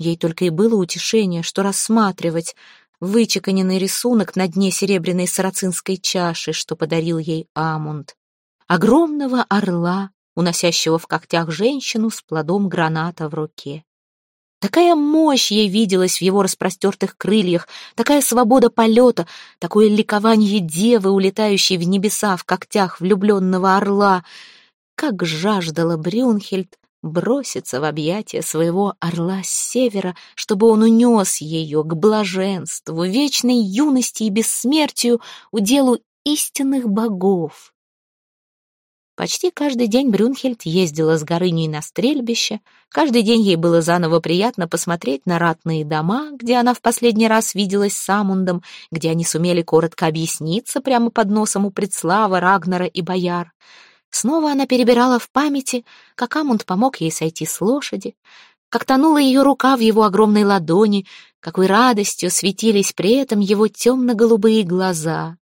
Ей только и было утешение, что рассматривать вычеканенный рисунок на дне серебряной сарацинской чаши, что подарил ей Амунд. Огромного орла, уносящего в когтях женщину с плодом граната в руке. Такая мощь ей виделась в его распростертых крыльях, такая свобода полета, такое ликование девы, улетающей в небеса в когтях влюбленного орла. Как жаждала Брюнхельд броситься в объятия своего орла с севера, чтобы он унес ее к блаженству, вечной юности и бессмертию, уделу истинных богов. Почти каждый день Брюнхельд ездила с Горыней на стрельбище. Каждый день ей было заново приятно посмотреть на ратные дома, где она в последний раз виделась с Амундом, где они сумели коротко объясниться прямо под носом у Предслава, Рагнера и Бояр. Снова она перебирала в памяти, как Амунд помог ей сойти с лошади, как тонула ее рука в его огромной ладони, какой радостью светились при этом его темно-голубые глаза.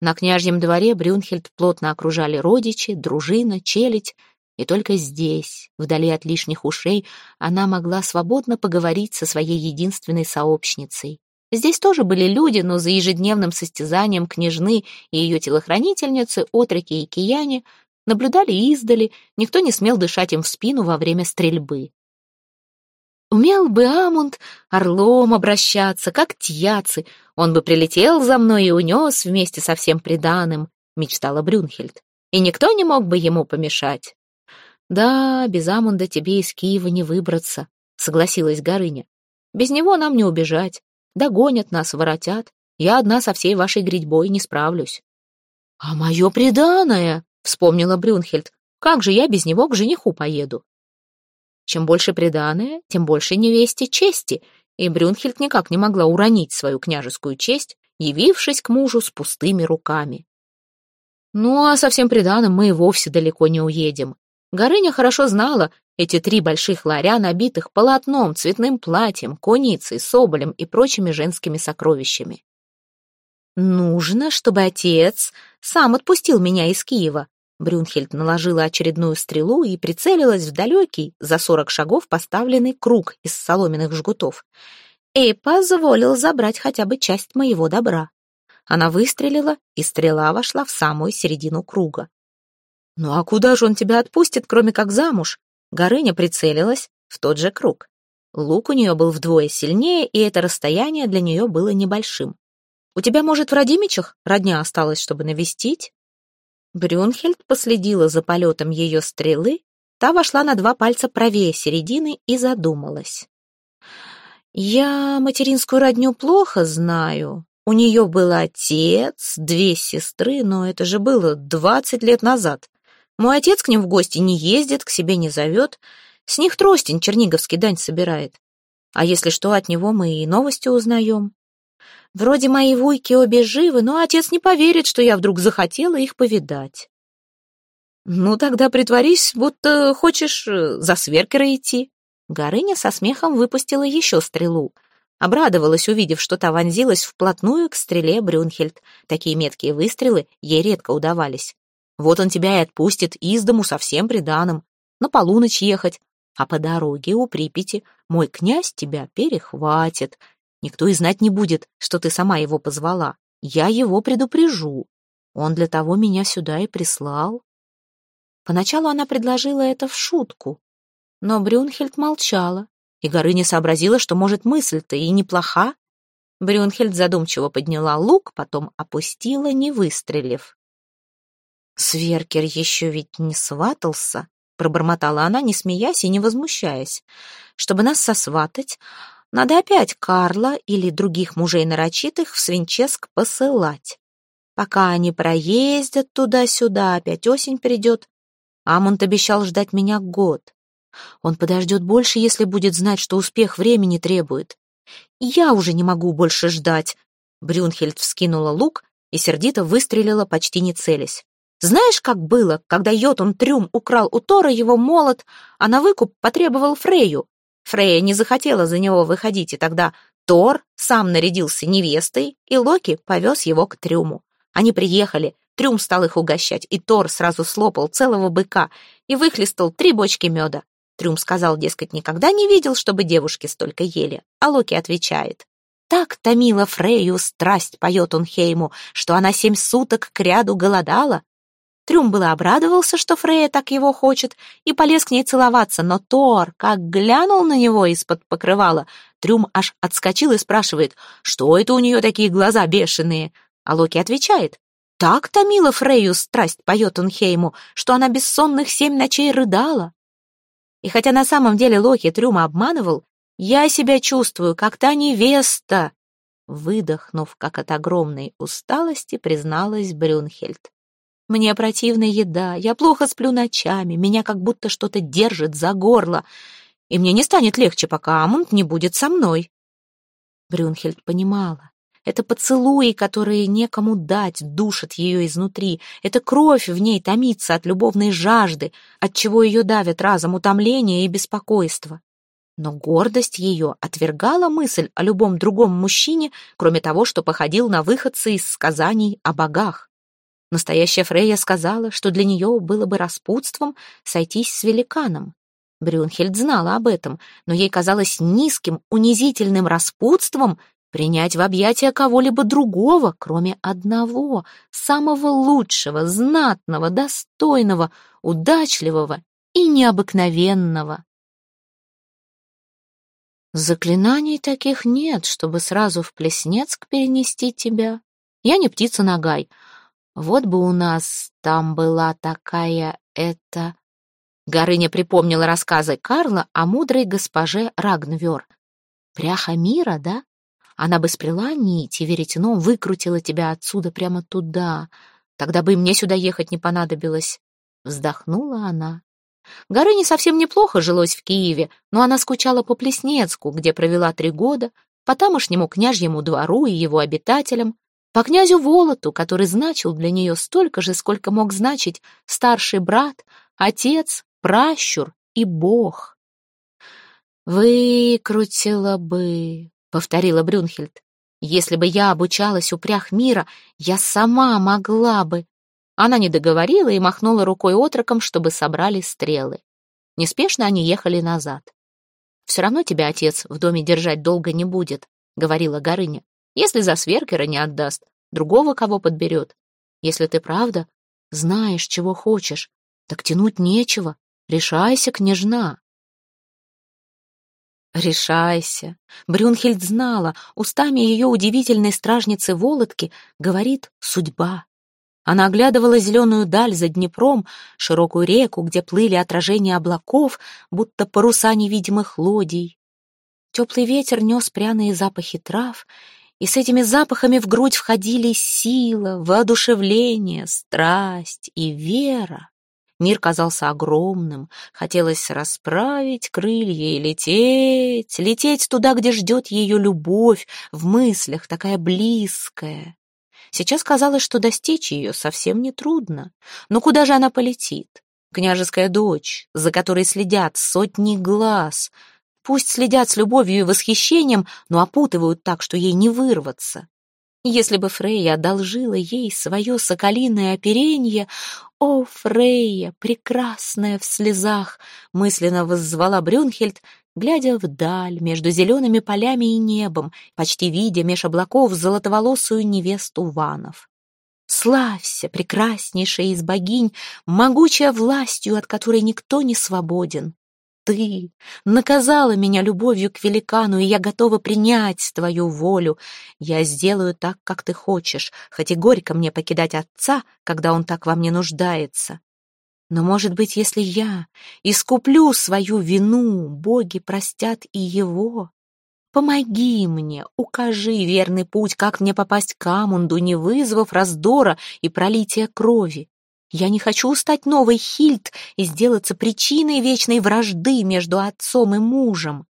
На княжьем дворе Брюнхельд плотно окружали родичи, дружина, челядь, и только здесь, вдали от лишних ушей, она могла свободно поговорить со своей единственной сообщницей. Здесь тоже были люди, но за ежедневным состязанием княжны и ее телохранительницы, отроки и кияне, наблюдали издали, никто не смел дышать им в спину во время стрельбы. Умел бы Амунд орлом обращаться, как тьяцы. Он бы прилетел за мной и унес вместе со всем приданым, мечтала Брюнхельд. И никто не мог бы ему помешать. Да, без Амунда тебе из Киева не выбраться, согласилась Горыня. Без него нам не убежать. Догонят нас, воротят. Я одна со всей вашей грядьбой не справлюсь. А мое преданное, вспомнила Брюнхельд. Как же я без него к жениху поеду? Чем больше приданое, тем больше невесте чести, и Брюнхельд никак не могла уронить свою княжескую честь, явившись к мужу с пустыми руками. Ну, а со всем приданым мы и вовсе далеко не уедем. Горыня хорошо знала эти три больших ларя, набитых полотном, цветным платьем, коницей, соболем и прочими женскими сокровищами. «Нужно, чтобы отец сам отпустил меня из Киева», Брюнхельд наложила очередную стрелу и прицелилась в далекий, за сорок шагов поставленный круг из соломенных жгутов. И позволил забрать хотя бы часть моего добра. Она выстрелила, и стрела вошла в самую середину круга. «Ну а куда же он тебя отпустит, кроме как замуж?» Горыня прицелилась в тот же круг. Лук у нее был вдвое сильнее, и это расстояние для нее было небольшим. «У тебя, может, в Радимичах родня осталась, чтобы навестить?» Брюнхельд последила за полетом ее стрелы, та вошла на два пальца правее середины и задумалась. «Я материнскую родню плохо знаю. У нее был отец, две сестры, но это же было двадцать лет назад. Мой отец к ним в гости не ездит, к себе не зовет. С них тростень черниговский дань собирает. А если что, от него мы и новости узнаем. Вроде мои вуйки обе живы, но отец не поверит, что я вдруг захотела их повидать. Ну, тогда притворись, будто хочешь э, за сверкера идти. Горыня со смехом выпустила еще стрелу. Обрадовалась, увидев, что та вонзилась вплотную к стреле Брюнхельд. Такие меткие выстрелы ей редко удавались. Вот он тебя и отпустит из дому совсем приданым. На полуночь ехать. А по дороге у Припяти мой князь тебя перехватит. Никто и знать не будет, что ты сама его позвала. Я его предупрежу. Он для того меня сюда и прислал. Поначалу она предложила это в шутку, но Брюнхельд молчала, и Горыня сообразила, что, может, мысль-то и неплоха. Брюнхельд задумчиво подняла лук, потом опустила, не выстрелив. «Сверкер еще ведь не сватался», — пробормотала она, не смеясь и не возмущаясь. «Чтобы нас сосватать, надо опять Карла или других мужей нарочитых в Свинческ посылать. Пока они проездят туда-сюда, опять осень придет. Амонт обещал ждать меня год. Он подождет больше, если будет знать, что успех времени требует. Я уже не могу больше ждать. Брюнхельд вскинула лук и сердито выстрелила, почти не целясь. Знаешь, как было, когда Йотун Трюм украл у Тора его молот, а на выкуп потребовал Фрейю? Фрея не захотела за него выходить, и тогда Тор сам нарядился невестой, и Локи повез его к Трюму. Они приехали, Трюм стал их угощать, и Тор сразу слопал целого быка и выхлестал три бочки меда. Трюм сказал, дескать, никогда не видел, чтобы девушки столько ели. А Локи отвечает. Так томила Фрейю страсть, поет он Хейму, что она семь суток кряду голодала. Трюм было обрадовался, что Фрейя так его хочет, и полез к ней целоваться, но Тор, как глянул на него из-под покрывала, Трюм аж отскочил и спрашивает, что это у нее такие глаза бешеные? А Локи отвечает, так томила Фрейю страсть, поет он Хейму, что она бессонных семь ночей рыдала. И хотя на самом деле Локи Трюма обманывал, я себя чувствую, как та невеста!» Выдохнув, как от огромной усталости, призналась Брюнхельд. «Мне противна еда, я плохо сплю ночами, меня как будто что-то держит за горло, и мне не станет легче, пока Амунд не будет со мной». Брюнхельд понимала. Это поцелуи, которые некому дать, душат ее изнутри. Это кровь в ней томится от любовной жажды, от чего ее давят разом утомление и беспокойство. Но гордость ее отвергала мысль о любом другом мужчине, кроме того, что походил на выходца из сказаний о богах. Настоящая Фрейя сказала, что для нее было бы распутством сойтись с великаном. Брюнхельд знала об этом, но ей казалось низким, унизительным распутством принять в объятия кого-либо другого, кроме одного, самого лучшего, знатного, достойного, удачливого и необыкновенного. Заклинаний таких нет, чтобы сразу в Плеснецк перенести тебя. Я не птица Нагай. Вот бы у нас там была такая эта... Горыня припомнила рассказы Карла о мудрой госпоже Рагнвер. Пряха мира, да? Она бы сплела нить и веретеном выкрутила тебя отсюда прямо туда. Тогда бы и мне сюда ехать не понадобилось. Вздохнула она. Горыне совсем неплохо жилось в Киеве, но она скучала по Плеснецку, где провела три года, по тамошнему княжьему двору и его обитателям, по князю Волоту, который значил для нее столько же, сколько мог значить старший брат, отец, пращур и бог. «Выкрутила бы», — повторила Брюнхельд. «Если бы я обучалась упрях мира, я сама могла бы». Она не договорила и махнула рукой отроком, чтобы собрали стрелы. Неспешно они ехали назад. «Все равно тебя отец в доме держать долго не будет», — говорила Горыня. «Если за сверкера не отдаст, другого кого подберет. Если ты правда знаешь, чего хочешь, так тянуть нечего. Решайся, княжна». «Решайся». Брюнхельд знала, устами ее удивительной стражницы Володки говорит «судьба». Она оглядывала зеленую даль за Днепром, широкую реку, где плыли отражения облаков, будто паруса невидимых лодий. Теплый ветер нес пряные запахи трав, и с этими запахами в грудь входили сила, воодушевление, страсть и вера. Мир казался огромным, хотелось расправить крылья и лететь, лететь туда, где ждет ее любовь, в мыслях такая близкая. Сейчас казалось, что достичь ее совсем нетрудно. Но куда же она полетит? Княжеская дочь, за которой следят сотни глаз. Пусть следят с любовью и восхищением, но опутывают так, что ей не вырваться. Если бы Фрейя одолжила ей свое соколиное оперенье, «О, Фрейя, прекрасная в слезах!» мысленно воззвала Брюнхельд, глядя вдаль между зелеными полями и небом, почти видя меж облаков золотоволосую невесту Ванов. «Славься, прекраснейшая из богинь, могучая властью, от которой никто не свободен! Ты наказала меня любовью к великану, и я готова принять твою волю. Я сделаю так, как ты хочешь, хоть и горько мне покидать отца, когда он так во мне нуждается. Но, может быть, если я искуплю свою вину, боги простят и его. Помоги мне, укажи верный путь, как мне попасть к Амунду, не вызвав раздора и пролития крови. Я не хочу стать новой Хильд и сделаться причиной вечной вражды между отцом и мужем.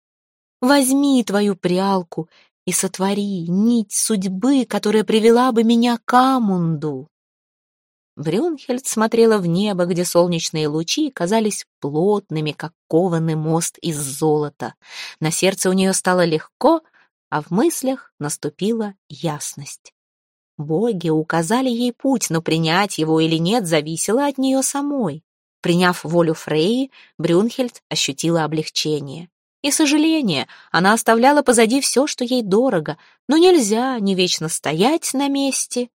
Возьми твою прялку и сотвори нить судьбы, которая привела бы меня к Амунду. Брюнхельд смотрела в небо, где солнечные лучи казались плотными, как кованый мост из золота. На сердце у нее стало легко, а в мыслях наступила ясность. Боги указали ей путь, но принять его или нет зависело от нее самой. Приняв волю Фрейи, Брюнхельд ощутила облегчение. И сожаление, она оставляла позади все, что ей дорого, но нельзя не вечно стоять на месте,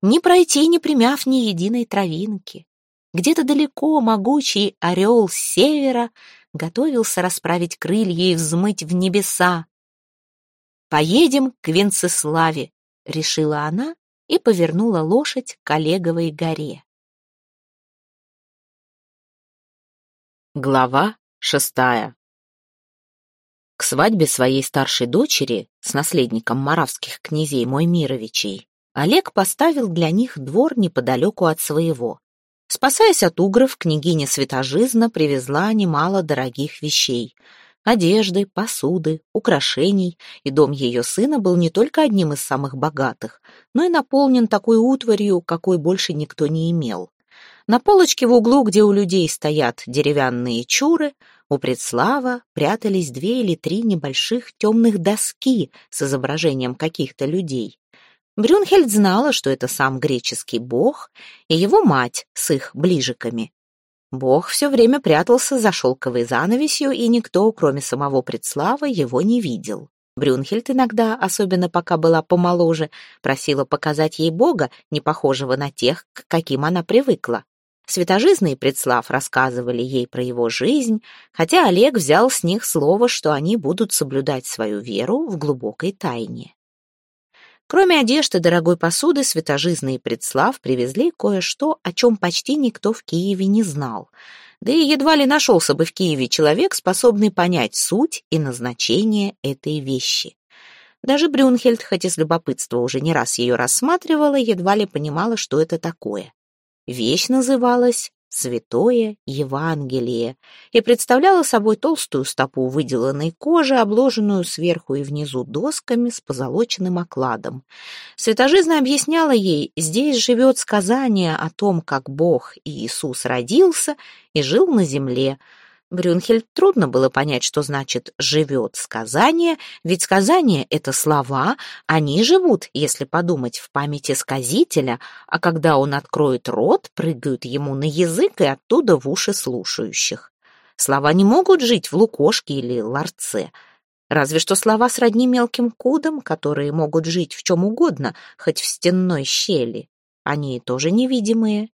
не пройти, не примяв ни единой травинки. Где-то далеко могучий орел севера готовился расправить крылья и взмыть в небеса. «Поедем к Венцеславе», — решила она и повернула лошадь к Олеговой горе. Глава шестая К свадьбе своей старшей дочери с наследником маравских князей Моймировичей Олег поставил для них двор неподалеку от своего. Спасаясь от угров, княгиня Святожизна привезла немало дорогих вещей — одежды, посуды, украшений, и дом ее сына был не только одним из самых богатых, но и наполнен такой утварью, какой больше никто не имел. На полочке в углу, где у людей стоят деревянные чуры, у предслава прятались две или три небольших темных доски с изображением каких-то людей. Брюнхельд знала, что это сам греческий бог и его мать с их ближиками. Бог все время прятался за шелковой занавесью, и никто, кроме самого предслава, его не видел. Брюнхельд иногда, особенно пока была помоложе, просила показать ей бога, не похожего на тех, к каким она привыкла. Святожизный предслав рассказывали ей про его жизнь, хотя Олег взял с них слово, что они будут соблюдать свою веру в глубокой тайне. Кроме одежды, дорогой посуды, святожизный предслав привезли кое-что, о чем почти никто в Киеве не знал. Да и едва ли нашелся бы в Киеве человек, способный понять суть и назначение этой вещи. Даже Брюнхельд, хоть из любопытства уже не раз ее рассматривала, едва ли понимала, что это такое. Вещь называлась «Святое Евангелие» и представляла собой толстую стопу выделанной кожи, обложенную сверху и внизу досками с позолоченным окладом. Святожизна объясняла ей, здесь живет сказание о том, как Бог и Иисус родился и жил на земле, Брюнхельд трудно было понять, что значит «живет сказание», ведь сказание — это слова, они живут, если подумать, в памяти сказителя, а когда он откроет рот, прыгают ему на язык и оттуда в уши слушающих. Слова не могут жить в лукошке или ларце, разве что слова сродни мелким кудам, которые могут жить в чем угодно, хоть в стенной щели. Они тоже невидимые.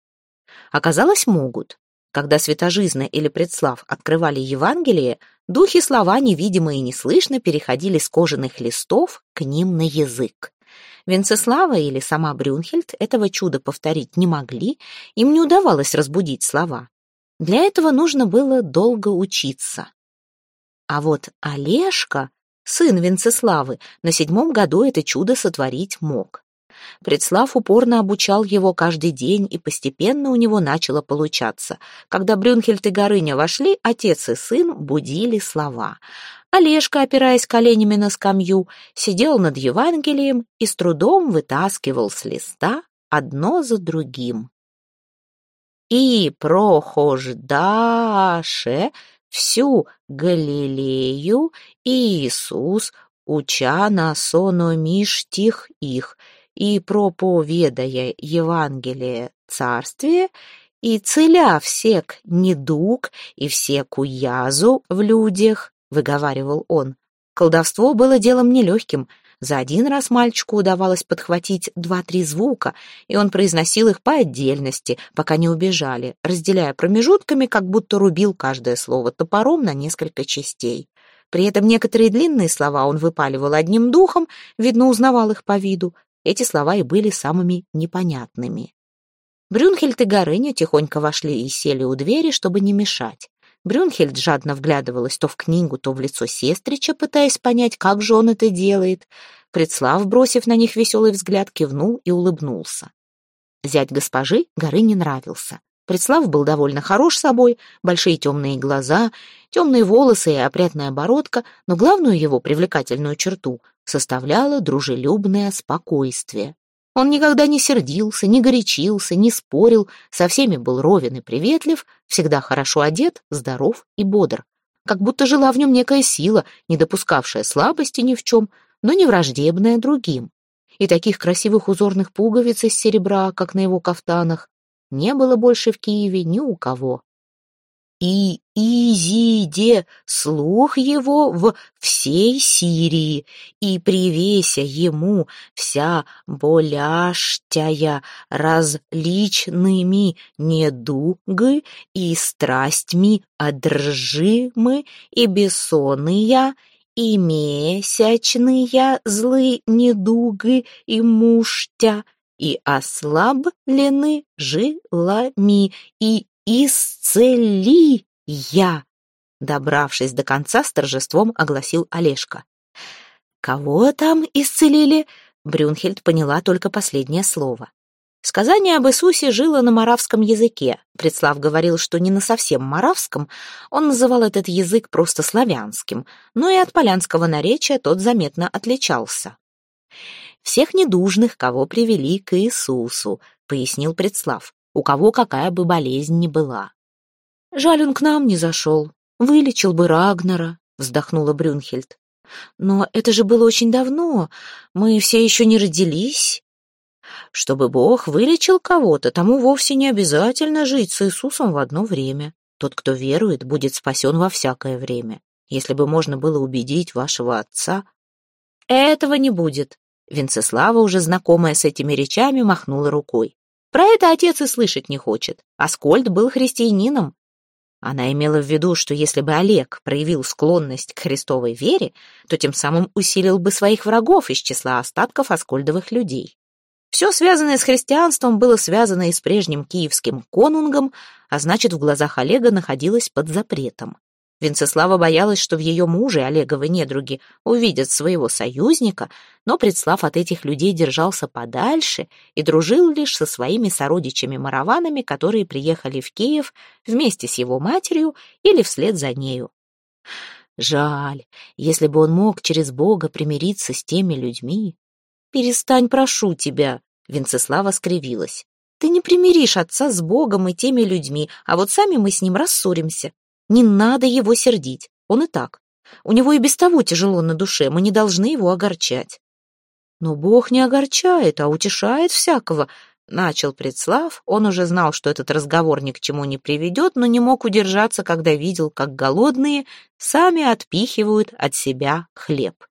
Оказалось, могут. Когда Святожизна или Предслав открывали Евангелие, духи слова, невидимые и неслышно, переходили с кожаных листов к ним на язык. Венцеслава или сама Брюнхельд этого чуда повторить не могли, им не удавалось разбудить слова. Для этого нужно было долго учиться. А вот Олежка, сын Венцеславы, на седьмом году это чудо сотворить мог. Предслав упорно обучал его каждый день, и постепенно у него начало получаться. Когда Брюнхельд и Горыня вошли, отец и сын будили слова. Олежка, опираясь коленями на скамью, сидел над Евангелием и с трудом вытаскивал с листа одно за другим. «И прохождаше всю Галилею Иисус, уча на сономиш тих их, и проповедая Евангелие Царствие, и целя всек недуг и всеку язу в людях, выговаривал он. Колдовство было делом нелегким. За один раз мальчику удавалось подхватить два-три звука, и он произносил их по отдельности, пока не убежали, разделяя промежутками, как будто рубил каждое слово топором на несколько частей. При этом некоторые длинные слова он выпаливал одним духом, видно, узнавал их по виду, эти слова и были самыми непонятными. Брюнхельд и Горыня тихонько вошли и сели у двери, чтобы не мешать. Брюнхельд жадно вглядывалась то в книгу, то в лицо сестрича, пытаясь понять, как же он это делает. Предслав, бросив на них веселый взгляд, кивнул и улыбнулся. Зять госпожи горы нравился. Предслав был довольно хорош собой, большие темные глаза, темные волосы и опрятная бородка, но главную его привлекательную черту составляло дружелюбное спокойствие. Он никогда не сердился, не горячился, не спорил, со всеми был ровен и приветлив, всегда хорошо одет, здоров и бодр. Как будто жила в нем некая сила, не допускавшая слабости ни в чем, но не враждебная другим. И таких красивых узорных пуговиц из серебра, как на его кафтанах, не было больше в Киеве ни у кого. и изиде слух его в всей Сирии, и привеся ему вся боляштяя различными недугы и страстьми одржимы и бессонные, и месячные злы недугы и муштя, и ослаблены жилами, и исцели я!» Добравшись до конца, с торжеством огласил Олежка. «Кого там исцелили?» Брюнхельд поняла только последнее слово. Сказание об Иисусе жило на маравском языке. Предслав говорил, что не на совсем маравском, он называл этот язык просто славянским, но и от полянского наречия тот заметно отличался. «Всех недужных, кого привели к Иисусу», — пояснил Предслав у кого какая бы болезнь ни была. «Жаль, он к нам не зашел. Вылечил бы Рагнера», — вздохнула Брюнхельд. «Но это же было очень давно. Мы все еще не родились». Чтобы Бог вылечил кого-то, тому вовсе не обязательно жить с Иисусом в одно время. Тот, кто верует, будет спасен во всякое время. Если бы можно было убедить вашего отца... Этого не будет. Венцеслава, уже знакомая с этими речами, махнула рукой. Про это отец и слышать не хочет. Аскольд был христианином. Она имела в виду, что если бы Олег проявил склонность к христовой вере, то тем самым усилил бы своих врагов из числа остатков аскольдовых людей. Все связанное с христианством было связано и с прежним киевским конунгом, а значит, в глазах Олега находилось под запретом. Венцеслава боялась, что в ее муже Олеговы недруги увидят своего союзника, но Предслав от этих людей держался подальше и дружил лишь со своими сородичами-мараванами, которые приехали в Киев вместе с его матерью или вслед за нею. Жаль, если бы он мог через Бога примириться с теми людьми. «Перестань, прошу тебя», — Венцеслава скривилась. «Ты не примиришь отца с Богом и теми людьми, а вот сами мы с ним рассоримся. Не надо его сердить, он и так. У него и без того тяжело на душе, мы не должны его огорчать. Но Бог не огорчает, а утешает всякого. Начал Предслав, он уже знал, что этот разговор ни к чему не приведет, но не мог удержаться, когда видел, как голодные сами отпихивают от себя хлеб.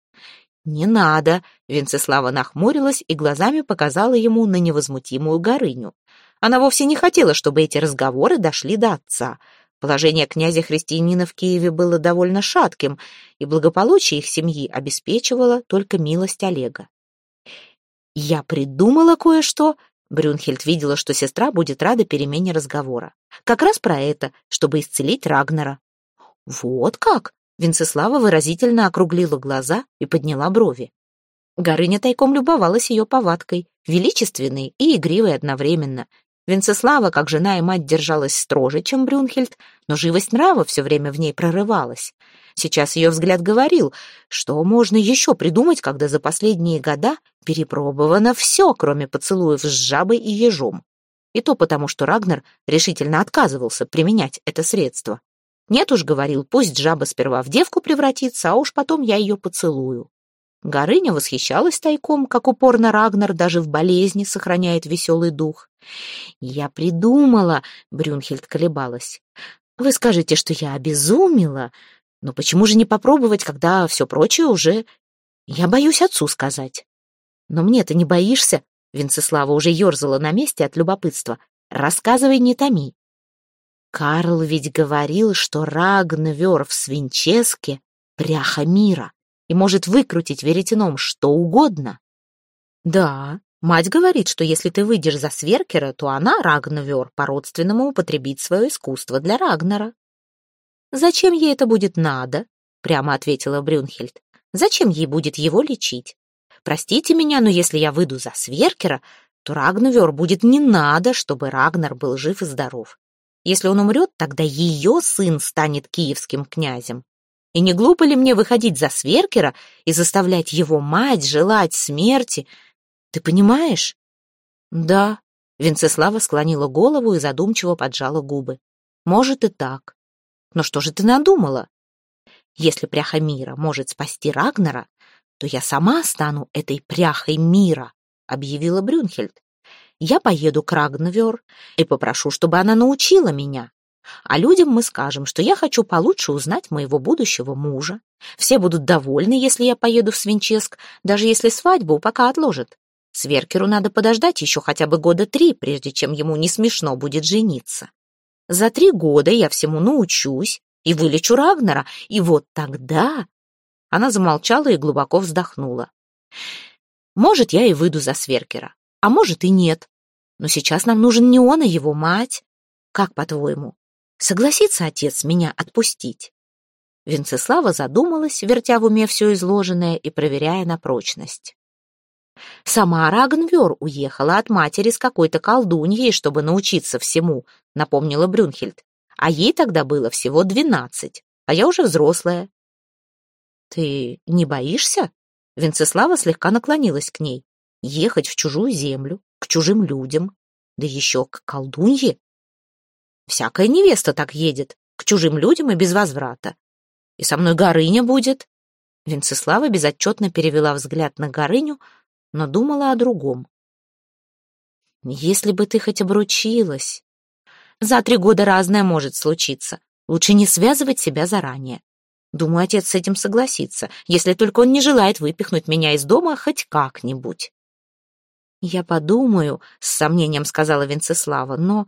«Не надо!» — Венцеслава нахмурилась и глазами показала ему на невозмутимую Горыню. Она вовсе не хотела, чтобы эти разговоры дошли до отца — Положение князя-христианина в Киеве было довольно шатким, и благополучие их семьи обеспечивало только милость Олега. «Я придумала кое-что», — Брюнхельд видела, что сестра будет рада перемене разговора. «Как раз про это, чтобы исцелить Рагнера». «Вот как?» — Венцеслава выразительно округлила глаза и подняла брови. Горыня тайком любовалась ее повадкой, величественной и игривой одновременно, Венцеслава, как жена и мать, держалась строже, чем Брюнхельд, но живость нрава все время в ней прорывалась. Сейчас ее взгляд говорил, что можно еще придумать, когда за последние года перепробовано все, кроме поцелуев с жабой и ежом. И то потому, что Рагнер решительно отказывался применять это средство. Нет уж, говорил, пусть жаба сперва в девку превратится, а уж потом я ее поцелую. Горыня восхищалась тайком, как упорно Рагнар даже в болезни сохраняет веселый дух. «Я придумала», — Брюнхельд колебалась. «Вы скажете, что я обезумела, но почему же не попробовать, когда все прочее уже... Я боюсь отцу сказать». «Но мне ты не боишься?» Венцеслава уже ерзала на месте от любопытства. «Рассказывай, не томи». Карл ведь говорил, что Рагнвер в Свинческе — пряха мира и может выкрутить веретеном что угодно. Да, мать говорит, что если ты выйдешь за Сверкера, то она, Рагнавер, по-родственному употребит свое искусство для Рагнера. «Зачем ей это будет надо?» — прямо ответила Брюнхельд. «Зачем ей будет его лечить? Простите меня, но если я выйду за Сверкера, то Рагнавер будет не надо, чтобы Рагнар был жив и здоров. Если он умрет, тогда ее сын станет киевским князем. И не глупо ли мне выходить за Сверкера и заставлять его мать желать смерти? Ты понимаешь? Да. Венцеслава склонила голову и задумчиво поджала губы. Может и так. Но что же ты надумала? Если пряха мира может спасти Рагнера, то я сама стану этой пряхой мира, объявила Брюнхельд. Я поеду к Рагнвер и попрошу, чтобы она научила меня. А людям мы скажем, что я хочу получше узнать моего будущего мужа. Все будут довольны, если я поеду в Свинческ, даже если свадьбу пока отложат. Сверкеру надо подождать еще хотя бы года три, прежде чем ему не смешно будет жениться. За три года я всему научусь и вылечу Рагнера, и вот тогда...» Она замолчала и глубоко вздохнула. «Может, я и выйду за Сверкера, а может и нет. Но сейчас нам нужен не он, а его мать. Как, по-твоему, согласится отец меня отпустить?» Венцеслава задумалась, вертя в уме все изложенное и проверяя на прочность. Сама Рагнвер уехала от матери с какой-то колдуньей, чтобы научиться всему, напомнила Брюнхельд. А ей тогда было всего двенадцать, а я уже взрослая. Ты не боишься? Венцеслава слегка наклонилась к ней. Ехать в чужую землю, к чужим людям, да еще к колдунье. Всякая невеста так едет, к чужим людям и без возврата. И со мной Горыня будет. Венцеслава безотчетно перевела взгляд на Горыню, но думала о другом. «Если бы ты хоть обручилась...» «За три года разное может случиться. Лучше не связывать себя заранее. Думаю, отец с этим согласится, если только он не желает выпихнуть меня из дома хоть как-нибудь». «Я подумаю», — с сомнением сказала Венцеслава, «но...»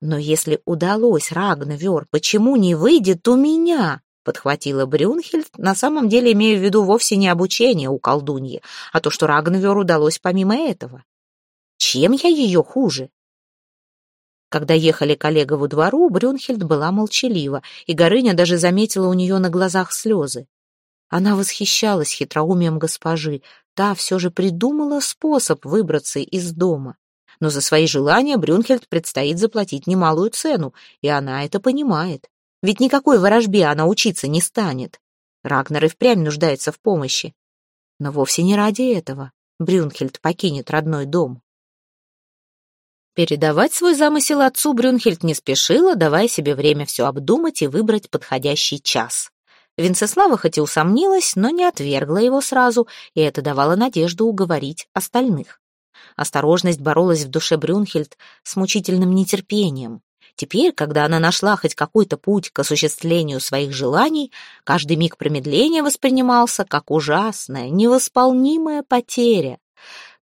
«Но если удалось Рагнавер, почему не выйдет у меня?» подхватила Брюнхельд, на самом деле имея в виду вовсе не обучение у колдуньи, а то, что Рагнвер удалось помимо этого. Чем я ее хуже? Когда ехали к Олегову двору, Брюнхельд была молчалива, и Горыня даже заметила у нее на глазах слезы. Она восхищалась хитроумием госпожи, та все же придумала способ выбраться из дома. Но за свои желания Брюнхельд предстоит заплатить немалую цену, и она это понимает. Ведь никакой ворожбе она учиться не станет. Рагнар и впрямь нуждается в помощи. Но вовсе не ради этого Брюнхельд покинет родной дом. Передавать свой замысел отцу Брюнхельд не спешила, давая себе время все обдумать и выбрать подходящий час. Венцеслава хоть и усомнилась, но не отвергла его сразу, и это давало надежду уговорить остальных. Осторожность боролась в душе Брюнхельд с мучительным нетерпением. Теперь, когда она нашла хоть какой-то путь к осуществлению своих желаний, каждый миг промедления воспринимался как ужасная, невосполнимая потеря.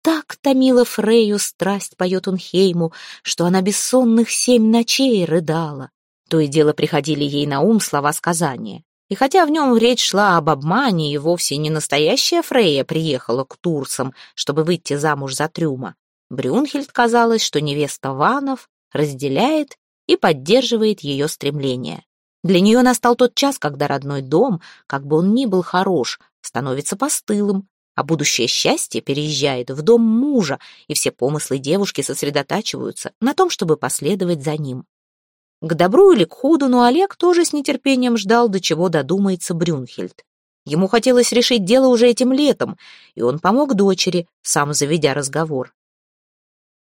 Так томила Фрейю страсть по Йотунхейму, что она бессонных семь ночей рыдала. То и дело приходили ей на ум слова сказания. И хотя в нем речь шла об обмане, и вовсе не настоящая Фрейя приехала к Турсам, чтобы выйти замуж за Трюма, Брюнхельд казалось, что невеста Ванов разделяет и поддерживает ее стремления. Для нее настал тот час, когда родной дом, как бы он ни был хорош, становится постылым, а будущее счастье переезжает в дом мужа, и все помыслы девушки сосредотачиваются на том, чтобы последовать за ним. К добру или к худу, но Олег тоже с нетерпением ждал, до чего додумается Брюнхельд. Ему хотелось решить дело уже этим летом, и он помог дочери, сам заведя разговор.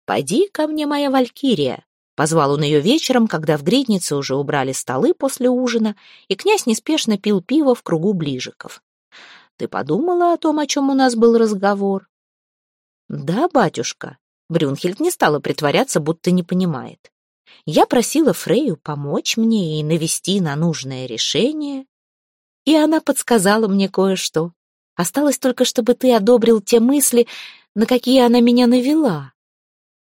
«Пойди ко мне, моя валькирия», Позвал он ее вечером, когда в гриднице уже убрали столы после ужина, и князь неспешно пил пиво в кругу ближиков. «Ты подумала о том, о чем у нас был разговор?» «Да, батюшка». Брюнхельд не стала притворяться, будто не понимает. «Я просила Фрею помочь мне и навести на нужное решение, и она подсказала мне кое-что. Осталось только, чтобы ты одобрил те мысли, на какие она меня навела».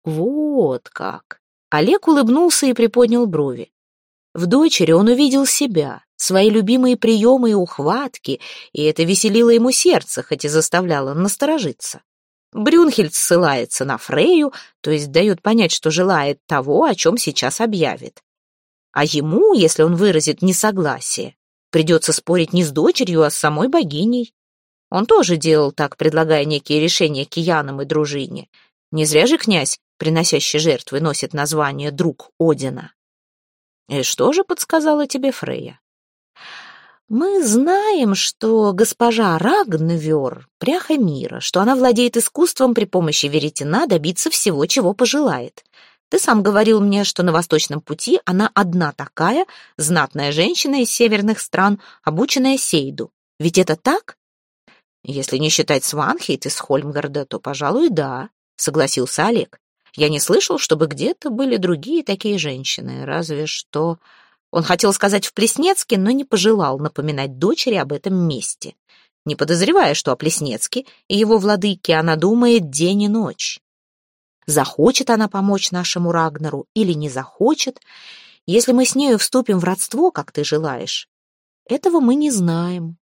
«Вот как!» Олег улыбнулся и приподнял брови. В дочери он увидел себя, свои любимые приемы и ухватки, и это веселило ему сердце, хоть и заставляло насторожиться. Брюнхельд ссылается на Фрею, то есть дает понять, что желает того, о чем сейчас объявит. А ему, если он выразит несогласие, придется спорить не с дочерью, а с самой богиней. Он тоже делал так, предлагая некие решения киянам и дружине. Не зря же князь приносящий жертвы, носит название «друг Одина». И что же подсказала тебе Фрея? Мы знаем, что госпожа Рагнвер — пряха мира, что она владеет искусством при помощи веретена добиться всего, чего пожелает. Ты сам говорил мне, что на Восточном пути она одна такая, знатная женщина из северных стран, обученная Сейду. Ведь это так? Если не считать Сванхейт из Хольмгарда, то, пожалуй, да, согласился Олег. Я не слышал, чтобы где-то были другие такие женщины, разве что... Он хотел сказать в Плеснецке, но не пожелал напоминать дочери об этом месте, не подозревая, что о Плеснецке и его владыке она думает день и ночь. Захочет она помочь нашему Рагнару или не захочет, если мы с нею вступим в родство, как ты желаешь? Этого мы не знаем.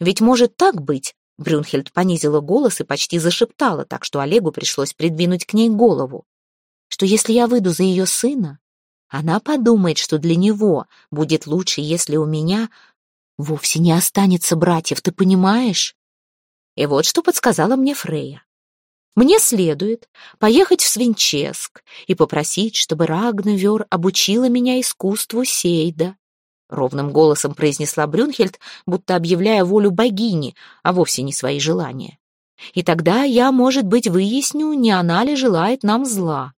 Ведь может так быть, Брюнхельд понизила голос и почти зашептала, так что Олегу пришлось придвинуть к ней голову, что если я выйду за ее сына, она подумает, что для него будет лучше, если у меня вовсе не останется братьев, ты понимаешь? И вот что подсказала мне Фрея. Мне следует поехать в Свинческ и попросить, чтобы Рагнавер обучила меня искусству Сейда. Ровным голосом произнесла Брюнхельд, будто объявляя волю богини, а вовсе не свои желания. И тогда я, может быть, выясню, не она ли желает нам зла.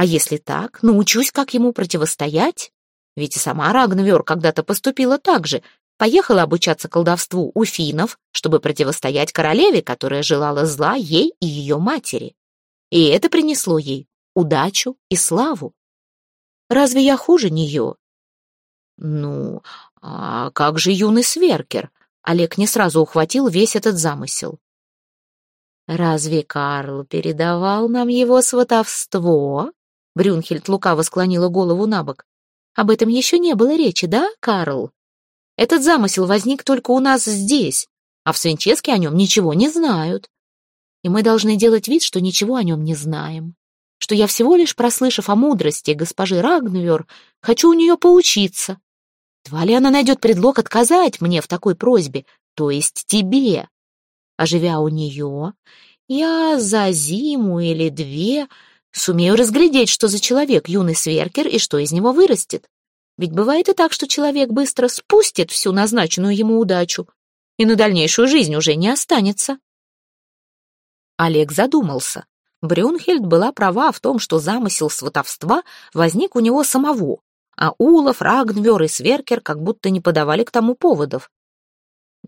А если так, научусь, как ему противостоять. Ведь и сама Рагнавер когда-то поступила так же, поехала обучаться колдовству у финнов, чтобы противостоять королеве, которая желала зла ей и ее матери. И это принесло ей удачу и славу. Разве я хуже нее? Ну, а как же юный сверкер? Олег не сразу ухватил весь этот замысел. Разве Карл передавал нам его сватовство? Брюнхельд лукаво склонила голову на бок. Об этом еще не было речи, да, Карл? Этот замысел возник только у нас здесь, а в Свинческе о нем ничего не знают. И мы должны делать вид, что ничего о нем не знаем. Что я всего лишь, прослышав о мудрости госпожи Рагнвер, хочу у нее поучиться. Едва ли она найдет предлог отказать мне в такой просьбе, то есть тебе. А живя у нее, я за зиму или две сумею разглядеть, что за человек юный сверкер и что из него вырастет. Ведь бывает и так, что человек быстро спустит всю назначенную ему удачу, и на дальнейшую жизнь уже не останется. Олег задумался. Брюнхельд была права в том, что замысел сватовства возник у него самого, а Улов, Рагнвер и Сверкер как будто не подавали к тому поводов.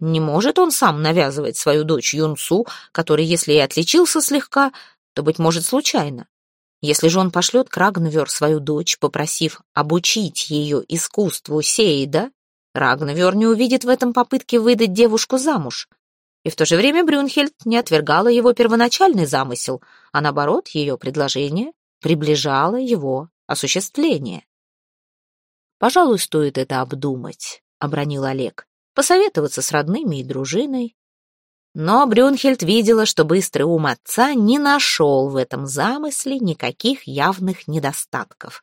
Не может он сам навязывать свою дочь Юнцу, который, если и отличился слегка, то, быть может, случайно. Если же он пошлет к Рагнвер свою дочь, попросив обучить ее искусству Сейда, Рагнвер не увидит в этом попытке выдать девушку замуж. И в то же время Брюнхельд не отвергала его первоначальный замысел, а наоборот, ее предложение приближало его осуществление. «Пожалуй, стоит это обдумать», — обронил Олег, «посоветоваться с родными и дружиной, но Брюнхельд видела, что быстрый ум отца не нашел в этом замысле никаких явных недостатков.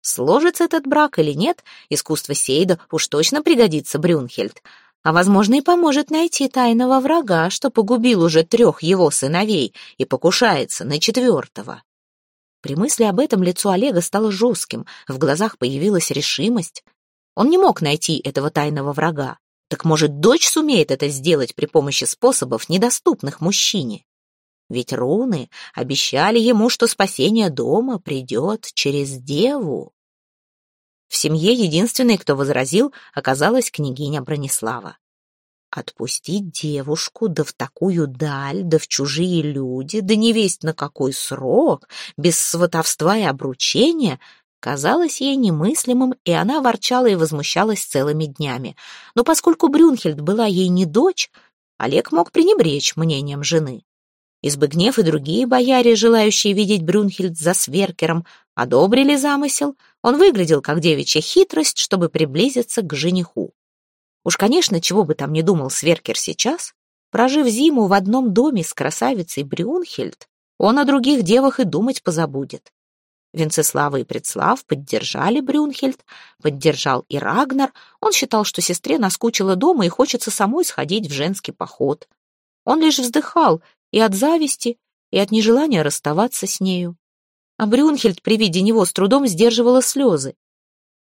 Сложится этот брак или нет, искусство Сейда уж точно пригодится Брюнхельд, а, возможно, и поможет найти тайного врага, что погубил уже трех его сыновей и покушается на четвертого. При мысли об этом лицо Олега стало жестким, в глазах появилась решимость. Он не мог найти этого тайного врага, так может, дочь сумеет это сделать при помощи способов, недоступных мужчине? Ведь руны обещали ему, что спасение дома придет через деву. В семье единственной, кто возразил, оказалась княгиня Бронислава. Отпустить девушку, да в такую даль, да в чужие люди, да не весть на какой срок, без сватовства и обручения — казалось ей немыслимым, и она ворчала и возмущалась целыми днями. Но поскольку Брюнхельд была ей не дочь, Олег мог пренебречь мнением жены. Избыгнев и другие бояре, желающие видеть Брюнхельд за сверкером, одобрили замысел. Он выглядел как девичья хитрость, чтобы приблизиться к жениху. Уж, конечно, чего бы там ни думал сверкер сейчас, прожив зиму в одном доме с красавицей Брюнхельд, он о других девах и думать позабудет. Венцеслава и Предслав поддержали Брюнхельд, поддержал и Рагнар. Он считал, что сестре наскучило дома и хочется самой сходить в женский поход. Он лишь вздыхал и от зависти, и от нежелания расставаться с нею. А Брюнхельд при виде него с трудом сдерживала слезы.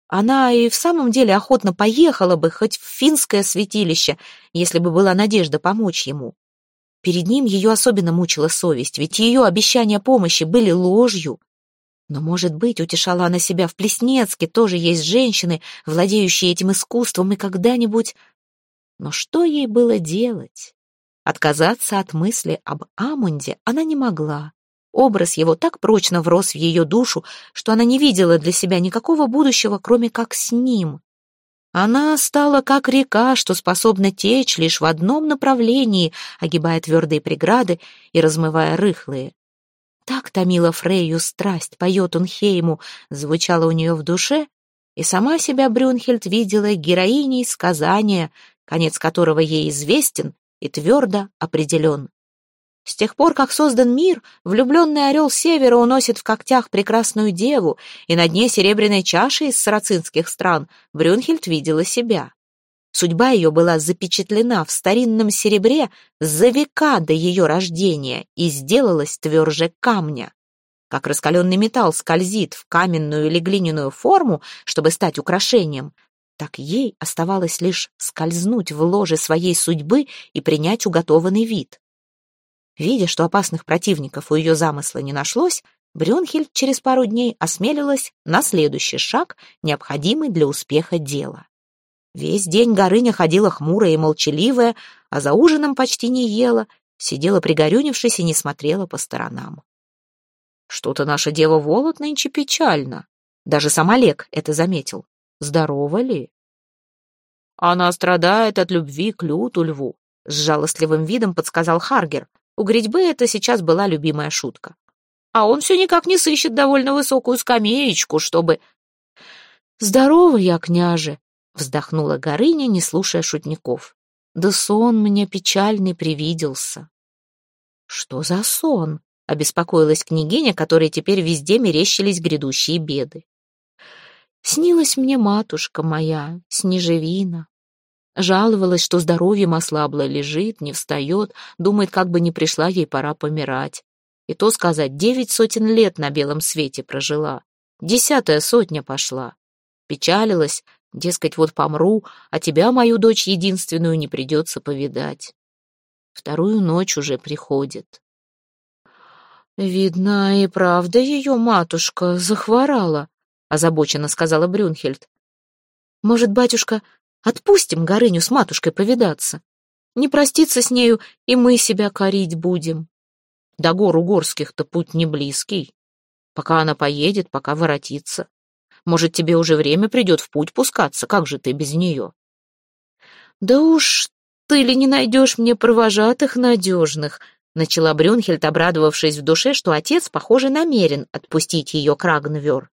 Она и в самом деле охотно поехала бы хоть в финское святилище, если бы была надежда помочь ему. Перед ним ее особенно мучила совесть, ведь ее обещания помощи были ложью. Но, может быть, утешала она себя в Плеснецке, тоже есть женщины, владеющие этим искусством, и когда-нибудь... Но что ей было делать? Отказаться от мысли об Амунде она не могла. Образ его так прочно врос в ее душу, что она не видела для себя никакого будущего, кроме как с ним. Она стала как река, что способна течь лишь в одном направлении, огибая твердые преграды и размывая рыхлые. Так томила Фрейю страсть по Йотунхейму, звучала у нее в душе, и сама себя Брюнхельд видела героиней сказания, конец которого ей известен и твердо определен. С тех пор, как создан мир, влюбленный орел севера уносит в когтях прекрасную деву, и на дне серебряной чаши из сарацинских стран Брюнхельд видела себя. Судьба ее была запечатлена в старинном серебре за века до ее рождения и сделалась тверже камня. Как раскаленный металл скользит в каменную или глиняную форму, чтобы стать украшением, так ей оставалось лишь скользнуть в ложе своей судьбы и принять уготованный вид. Видя, что опасных противников у ее замысла не нашлось, Брюнхельд через пару дней осмелилась на следующий шаг, необходимый для успеха дела. Весь день Горыня ходила хмурая и молчаливая, а за ужином почти не ела, сидела пригорюнившись и не смотрела по сторонам. «Что-то наша дева Волод нынче печально», даже сам Олег это заметил. Здорова ли? Она страдает от любви к люту льву, с жалостливым видом подсказал Харгер, у грядьбы это сейчас была любимая шутка. А он все никак не сыщет довольно высокую скамеечку, чтобы... «Здорово я, княже!» — вздохнула Горыня, не слушая шутников. «Да сон мне печальный привиделся». «Что за сон?» — обеспокоилась княгиня, которой теперь везде мерещились грядущие беды. «Снилась мне матушка моя, Снежевина, Жаловалась, что здоровьем ослабло, лежит, не встает, думает, как бы не пришла ей пора помирать. И то сказать, девять сотен лет на белом свете прожила. Десятая сотня пошла. Печалилась, дескать, вот помру, а тебя, мою дочь единственную, не придется повидать. Вторую ночь уже приходит. «Видно, и правда ее матушка захворала», — озабоченно сказала Брюнхельд. «Может, батюшка, Отпустим Горыню с матушкой повидаться. Не проститься с нею, и мы себя корить будем. До гор Угорских-то путь не близкий. Пока она поедет, пока воротится. Может, тебе уже время придет в путь пускаться, как же ты без нее? Да уж ты ли не найдешь мне провожатых надежных, начала Брюнхельд, обрадовавшись в душе, что отец, похоже, намерен отпустить ее к Рагнвер.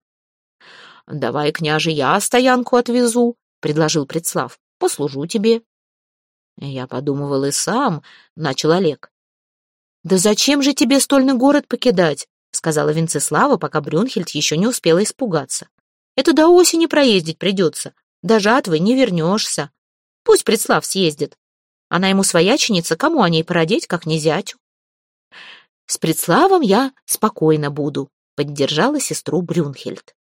«Давай, княже, я стоянку отвезу», — предложил Предслав. «Послужу тебе». «Я подумывал и сам», — начал Олег. «Да зачем же тебе стольный город покидать?» — сказала Венцеслава, пока Брюнхельд еще не успела испугаться. «Это до осени проездить придется. До жатвы не вернешься. Пусть Предслав съездит. Она ему свояченица, кому о ней породить, как не зятю?» «С Предславом я спокойно буду», — поддержала сестру Брюнхельд.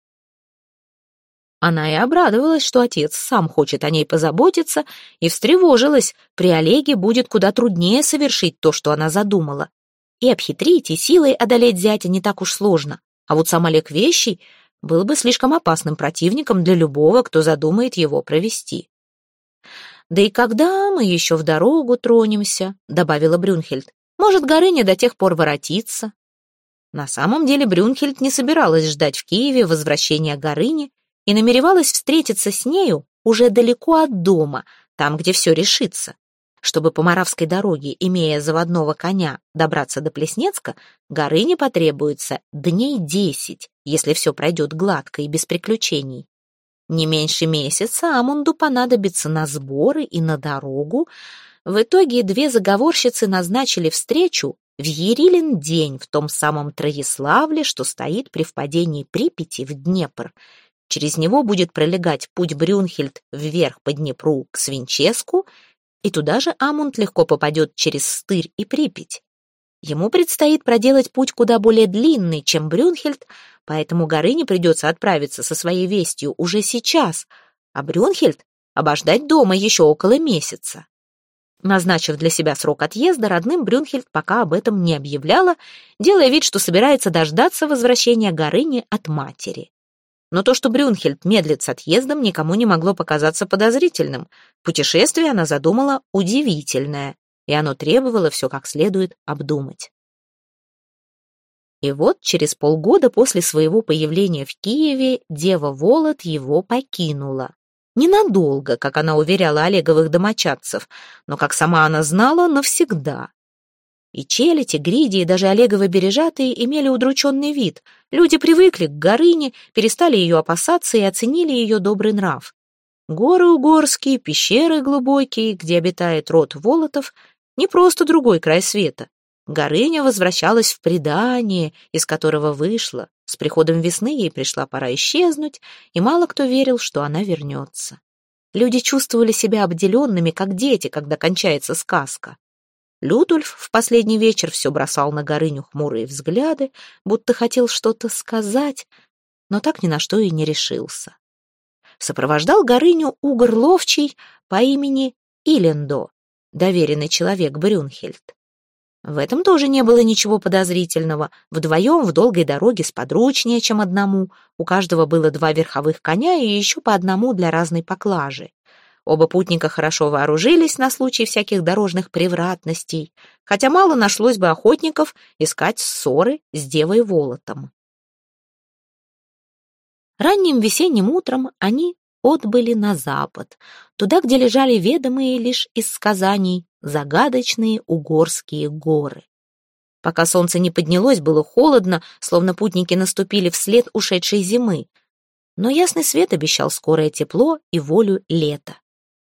Она и обрадовалась, что отец сам хочет о ней позаботиться, и встревожилась, при Олеге будет куда труднее совершить то, что она задумала. И обхитрить, и силой одолеть зятя не так уж сложно, а вот сам Олег Вещий был бы слишком опасным противником для любого, кто задумает его провести. «Да и когда мы еще в дорогу тронемся», — добавила Брюнхельд, «может, Горыня до тех пор воротиться». На самом деле Брюнхельд не собиралась ждать в Киеве возвращения Горыни, и намеревалась встретиться с нею уже далеко от дома, там, где все решится. Чтобы по Моравской дороге, имея заводного коня, добраться до Плеснецка, горы не потребуется дней десять, если все пройдет гладко и без приключений. Не меньше месяца Амунду понадобится на сборы и на дорогу. В итоге две заговорщицы назначили встречу в Ерилин день в том самом Троеславле, что стоит при впадении Припяти в Днепр, Через него будет пролегать путь Брюнхельд вверх по Днепру к Свинческу, и туда же Амунд легко попадет через Стырь и Припять. Ему предстоит проделать путь куда более длинный, чем Брюнхельд, поэтому Горыне придется отправиться со своей вестью уже сейчас, а Брюнхельд обождать дома еще около месяца. Назначив для себя срок отъезда, родным Брюнхельд пока об этом не объявляла, делая вид, что собирается дождаться возвращения Горыни от матери. Но то, что Брюнхельд медлит с отъездом, никому не могло показаться подозрительным. Путешествие она задумала удивительное, и оно требовало все как следует обдумать. И вот через полгода после своего появления в Киеве дева Волод его покинула. Ненадолго, как она уверяла Олеговых домочадцев, но, как сама она знала, навсегда. И челядь, гриди, и даже Олеговы бережатые имели удрученный вид. Люди привыкли к Горыне, перестали ее опасаться и оценили ее добрый нрав. Горы угорские, пещеры глубокие, где обитает род Волотов, не просто другой край света. Горыня возвращалась в предание, из которого вышла. С приходом весны ей пришла пора исчезнуть, и мало кто верил, что она вернется. Люди чувствовали себя обделенными, как дети, когда кончается сказка. Людульф в последний вечер все бросал на Горыню хмурые взгляды, будто хотел что-то сказать, но так ни на что и не решился. Сопровождал Горыню угор ловчий по имени Илендо, доверенный человек Брюнхельд. В этом тоже не было ничего подозрительного. Вдвоем в долгой дороге сподручнее, чем одному. У каждого было два верховых коня и еще по одному для разной поклажи. Оба путника хорошо вооружились на случай всяких дорожных превратностей, хотя мало нашлось бы охотников искать ссоры с девой Волотом. Ранним весенним утром они отбыли на запад, туда, где лежали ведомые лишь из сказаний загадочные угорские горы. Пока солнце не поднялось, было холодно, словно путники наступили вслед ушедшей зимы. Но ясный свет обещал скорое тепло и волю лета.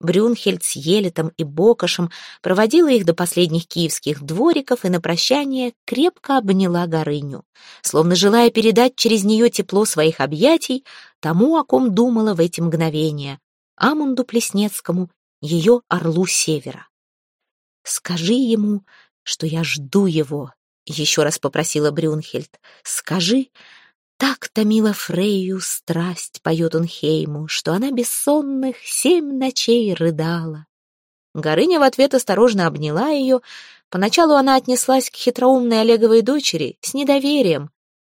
Брюнхельд с Елетом и Бокошем проводила их до последних киевских двориков и на прощание крепко обняла Горыню, словно желая передать через нее тепло своих объятий тому, о ком думала в эти мгновения, Амунду Плеснецкому, ее орлу севера. «Скажи ему, что я жду его», — еще раз попросила Брюнхельд. «Скажи, так томила Фрейю страсть, поет он Хейму, что она бессонных семь ночей рыдала. Горыня в ответ осторожно обняла ее. Поначалу она отнеслась к хитроумной Олеговой дочери с недоверием,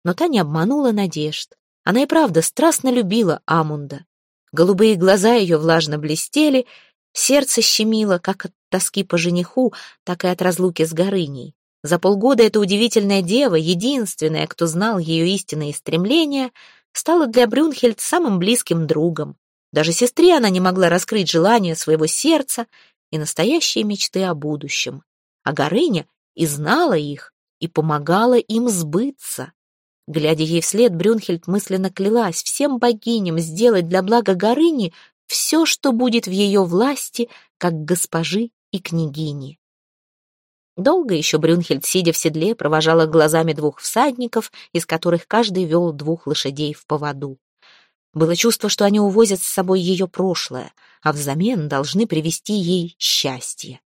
но та не обманула надежд. Она и правда страстно любила Амунда. Голубые глаза ее влажно блестели, сердце щемило как от тоски по жениху, так и от разлуки с Горыней. За полгода эта удивительная дева, единственная, кто знал ее истинные стремления, стала для Брюнхельд самым близким другом. Даже сестре она не могла раскрыть желания своего сердца и настоящие мечты о будущем. А Горыня и знала их, и помогала им сбыться. Глядя ей вслед, Брюнхельд мысленно клялась всем богиням сделать для блага Горыни все, что будет в ее власти, как госпожи и княгини. Долго еще Брюнхельд, сидя в седле, провожала глазами двух всадников, из которых каждый вел двух лошадей в поводу. Было чувство, что они увозят с собой ее прошлое, а взамен должны привести ей счастье.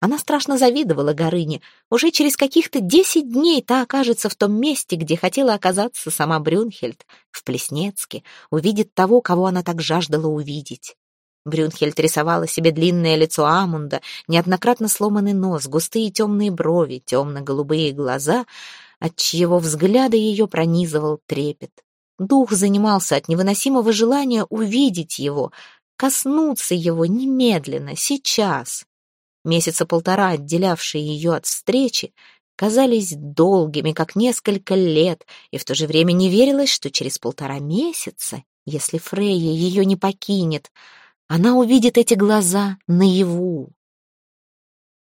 Она страшно завидовала Горыне. Уже через каких-то десять дней та окажется в том месте, где хотела оказаться сама Брюнхельд, в Плеснецке, увидит того, кого она так жаждала увидеть. Брюнхельд рисовала себе длинное лицо Амунда, неоднократно сломанный нос, густые темные брови, темно-голубые глаза, от чьего взгляда ее пронизывал трепет. Дух занимался от невыносимого желания увидеть его, коснуться его немедленно, сейчас. Месяца полтора, отделявшие ее от встречи, казались долгими, как несколько лет, и в то же время не верилось, что через полтора месяца, если Фрейя ее не покинет, она увидит эти глаза наяву.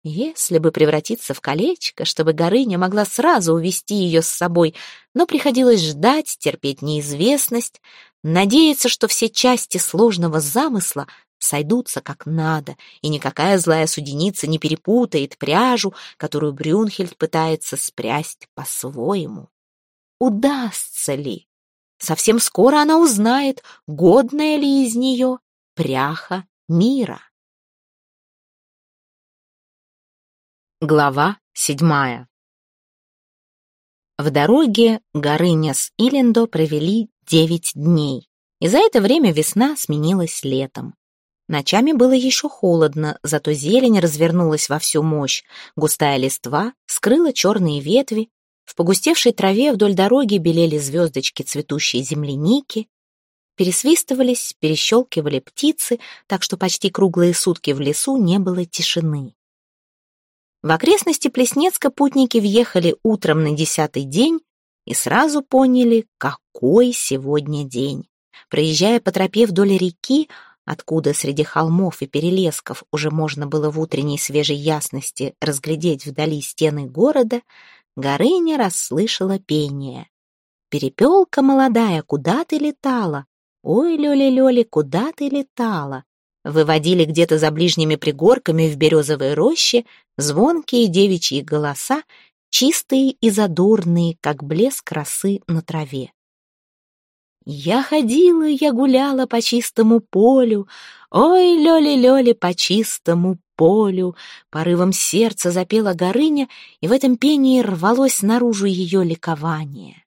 Если бы превратиться в колечко, чтобы Горыня могла сразу увести ее с собой, но приходилось ждать, терпеть неизвестность, надеяться, что все части сложного замысла сойдутся как надо, и никакая злая суденица не перепутает пряжу, которую Брюнхельд пытается спрясть по-своему. Удастся ли? Совсем скоро она узнает, годная ли из нее пряха мира. Глава седьмая В дороге Горыня с Илендо провели девять дней, и за это время весна сменилась летом. Ночами было еще холодно, зато зелень развернулась во всю мощь, густая листва скрыла черные ветви, в погустевшей траве вдоль дороги белели звездочки цветущей земляники, Пересвистывались, перещелкивали птицы, так что почти круглые сутки в лесу не было тишины. В окрестности Плеснецка путники въехали утром на десятый день, и сразу поняли, какой сегодня день. Проезжая по тропе вдоль реки, откуда среди холмов и перелесков уже можно было в утренней свежей ясности разглядеть вдали стены города, Горыня расслышала пение. «Перепелка молодая, куда ты летала? Ой, Лёли-Лёли, куда ты летала?» Выводили где-то за ближними пригорками в березовой роще звонкие девичьи голоса, чистые и задорные, как блеск росы на траве. Я ходила, я гуляла по чистому полю, Ой, лёли-лёли, по чистому полю. Порывом сердца запела Горыня, и в этом пении рвалось наружу ее ликование.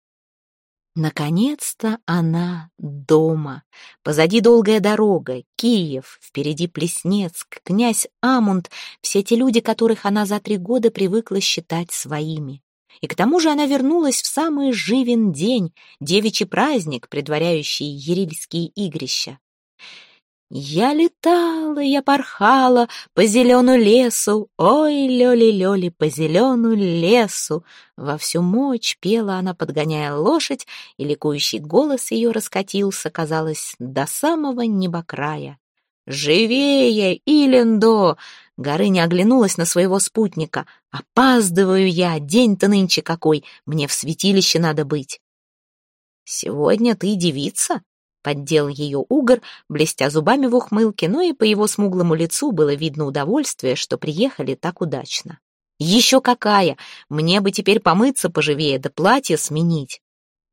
Наконец-то она дома. Позади долгая дорога, Киев, впереди Плеснецк, князь Амунд, все те люди, которых она за три года привыкла считать своими. И к тому же она вернулась в самый живен день, девичий праздник, предваряющий ерильские игрища. Я летала, я порхала по зелену лесу, Ой, лёли-лёли, по зелену лесу. Во всю мочь пела она, подгоняя лошадь, И ликующий голос ее раскатился, казалось, до самого небокрая. «Живее, Илендо!» Горыня оглянулась на своего спутника. «Опаздываю я, день-то нынче какой, мне в святилище надо быть». «Сегодня ты девица?» Поддел ее угор, блестя зубами в ухмылке, но и по его смуглому лицу было видно удовольствие, что приехали так удачно. «Еще какая! Мне бы теперь помыться поживее, да платье сменить!»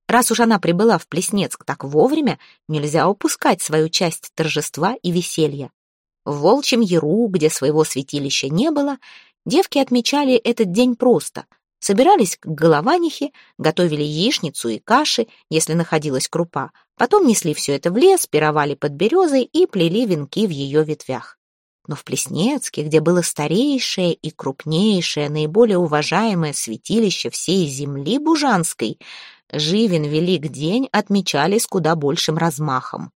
Раз уж она прибыла в Плеснецк так вовремя, нельзя упускать свою часть торжества и веселья. В Волчьем Яру, где своего святилища не было, девки отмечали этот день просто. Собирались к голованихе, готовили яичницу и каши, если находилась крупа, потом несли все это в лес, пировали под березой и плели венки в ее ветвях. Но в Плеснецке, где было старейшее и крупнейшее, наиболее уважаемое святилище всей земли Бужанской, Живен Велик день отмечали с куда большим размахом.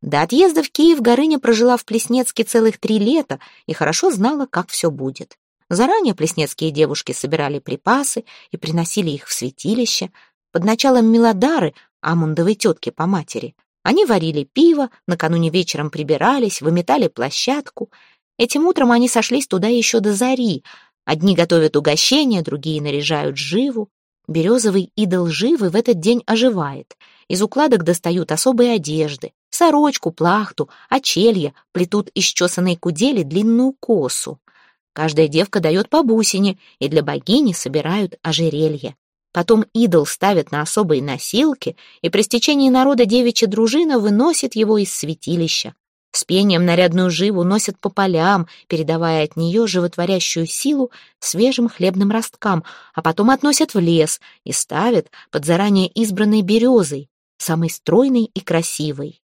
До отъезда в Киев Горыня прожила в Плеснецке целых три лета и хорошо знала, как все будет. Заранее плеснецкие девушки собирали припасы и приносили их в святилище. Под началом Милодары, Амундовой тетки по матери, они варили пиво, накануне вечером прибирались, выметали площадку. Этим утром они сошлись туда еще до зари. Одни готовят угощения, другие наряжают живу. Березовый идол живы в этот день оживает. Из укладок достают особые одежды, сорочку, плахту, очелья, плетут из чесанной кудели длинную косу. Каждая девка дает по бусине, и для богини собирают ожерелье. Потом идол ставят на особые носилки, и при стечении народа девичья дружина выносит его из святилища. С пением нарядную живу носят по полям, передавая от нее животворящую силу свежим хлебным росткам, а потом относят в лес и ставят под заранее избранной березой, самой стройной и красивой.